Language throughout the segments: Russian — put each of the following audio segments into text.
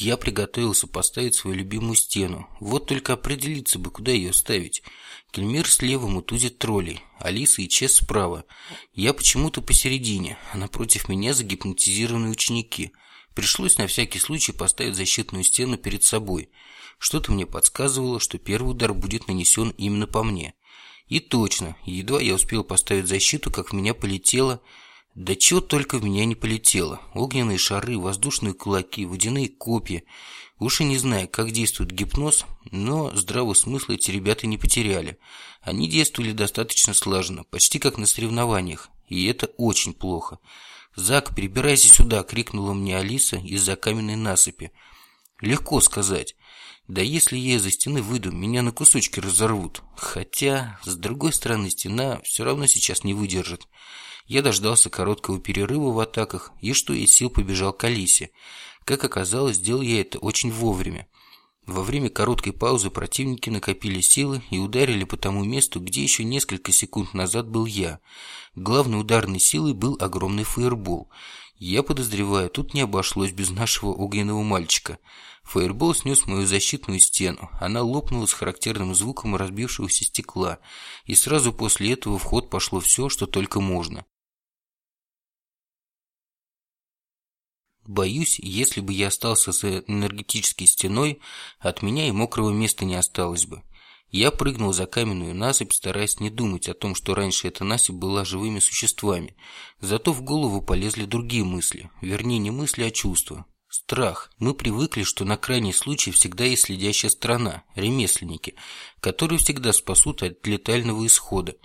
Я приготовился поставить свою любимую стену. Вот только определиться бы, куда ее ставить. Кельмир слева мутузит троллей, Алиса и Чес справа. Я почему-то посередине, а напротив меня загипнотизированные ученики. Пришлось на всякий случай поставить защитную стену перед собой. Что-то мне подсказывало, что первый удар будет нанесен именно по мне. И точно, едва я успел поставить защиту, как в меня полетело... Да чего только в меня не полетело. Огненные шары, воздушные кулаки, водяные копья. Уж и не знаю, как действует гипноз, но здравого смысла эти ребята не потеряли. Они действовали достаточно слаженно, почти как на соревнованиях. И это очень плохо. «Зак, перебирайся сюда!» — крикнула мне Алиса из-за каменной насыпи. «Легко сказать. Да если я из-за стены выйду, меня на кусочки разорвут. Хотя, с другой стороны, стена все равно сейчас не выдержит. Я дождался короткого перерыва в атаках и, что из сил, побежал к Алисе. Как оказалось, сделал я это очень вовремя. Во время короткой паузы противники накопили силы и ударили по тому месту, где еще несколько секунд назад был я. Главной ударной силой был огромный фаербол. Я подозреваю, тут не обошлось без нашего огненного мальчика – Фаербол снес мою защитную стену. Она лопнула с характерным звуком разбившегося стекла, и сразу после этого в ход пошло все, что только можно. Боюсь, если бы я остался за энергетической стеной, от меня и мокрого места не осталось бы. Я прыгнул за каменную насыпь, стараясь не думать о том, что раньше эта насыпь была живыми существами. Зато в голову полезли другие мысли. Вернее, не мысли, а чувства. Страх. Мы привыкли, что на крайний случай всегда есть следящая страна, ремесленники, которые всегда спасут от летального исхода.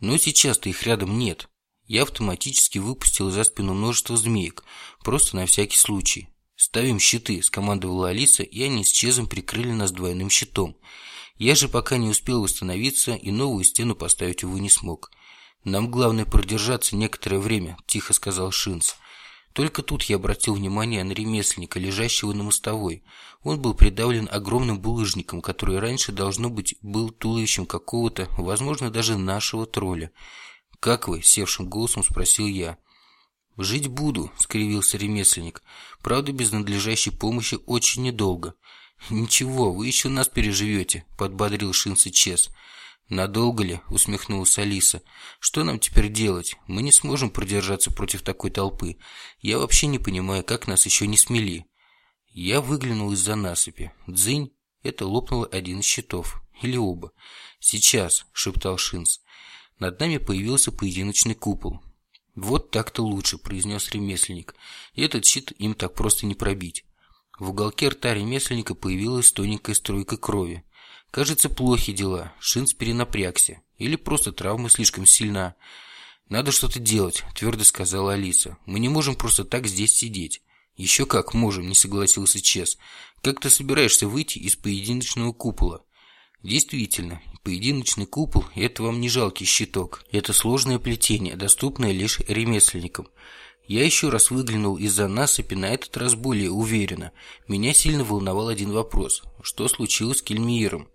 Но сейчас-то их рядом нет. Я автоматически выпустил за спину множество змеек, просто на всякий случай. «Ставим щиты», – скомандовала Алиса, и они с Чезом прикрыли нас двойным щитом. Я же пока не успел восстановиться и новую стену поставить, увы, не смог. «Нам главное продержаться некоторое время», – тихо сказал Шинц. Только тут я обратил внимание на ремесленника, лежащего на мостовой. Он был придавлен огромным булыжником, который раньше, должно быть, был туловищем какого-то, возможно, даже нашего тролля. «Как вы?» – севшим голосом спросил я. «Жить буду», – скривился ремесленник. «Правда, без надлежащей помощи очень недолго». «Ничего, вы еще нас переживете», – подбодрил Шинси Чес. «Надолго ли?» – усмехнулась Алиса. «Что нам теперь делать? Мы не сможем продержаться против такой толпы. Я вообще не понимаю, как нас еще не смели». Я выглянул из-за насыпи. «Дзынь!» – это лопнуло один из щитов. Или оба. «Сейчас!» – шептал Шинс. Над нами появился поединочный купол. «Вот так-то лучше», – произнес ремесленник. И «Этот щит им так просто не пробить». В уголке рта ремесленника появилась тоненькая струйка крови. Кажется, плохи дела. Шинц перенапрягся. Или просто травма слишком сильна. «Надо что-то делать», – твердо сказала Алиса. «Мы не можем просто так здесь сидеть». «Еще как можем», – не согласился Чес. «Как ты собираешься выйти из поединочного купола?» Действительно, поединочный купол – это вам не жалкий щиток. Это сложное плетение, доступное лишь ремесленникам. Я еще раз выглянул из-за насыпи, на этот раз более уверенно. Меня сильно волновал один вопрос. Что случилось с Кельмииром?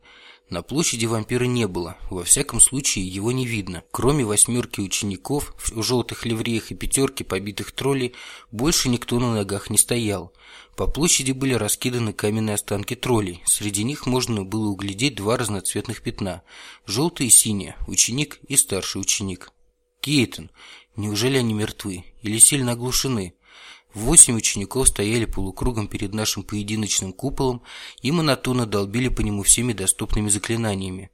На площади вампира не было, во всяком случае его не видно. Кроме восьмерки учеников в желтых ливреях и пятерки побитых троллей, больше никто на ногах не стоял. По площади были раскиданы каменные останки троллей. Среди них можно было углядеть два разноцветных пятна – желтый и синий, ученик и старший ученик. Кейтон, неужели они мертвы или сильно оглушены? Восемь учеников стояли полукругом перед нашим поединочным куполом и монотонно долбили по нему всеми доступными заклинаниями.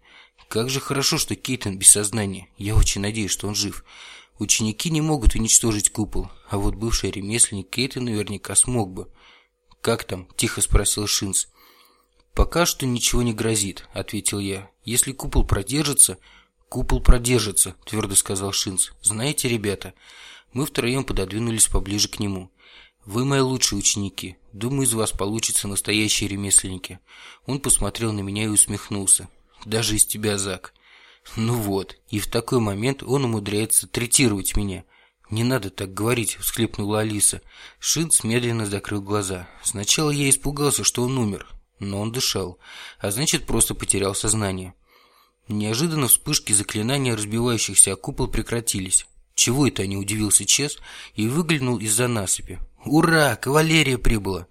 Как же хорошо, что Кейтон без сознания. Я очень надеюсь, что он жив. Ученики не могут уничтожить купол, а вот бывший ремесленник Кейтон наверняка смог бы. «Как там?» – тихо спросил Шинц. «Пока что ничего не грозит», – ответил я. «Если купол продержится...» «Купол продержится», – твердо сказал Шинц. «Знаете, ребята...» Мы втроем пододвинулись поближе к нему. «Вы мои лучшие ученики. Думаю, из вас получатся настоящие ремесленники». Он посмотрел на меня и усмехнулся. «Даже из тебя, Зак». «Ну вот, и в такой момент он умудряется третировать меня». «Не надо так говорить», – всхлипнула Алиса. Шинц медленно закрыл глаза. Сначала я испугался, что он умер, но он дышал, а значит, просто потерял сознание. Неожиданно вспышки заклинания, разбивающихся о купол, прекратились. Чего это не удивился Чес и выглянул из-за насыпи. «Ура! Кавалерия прибыла!»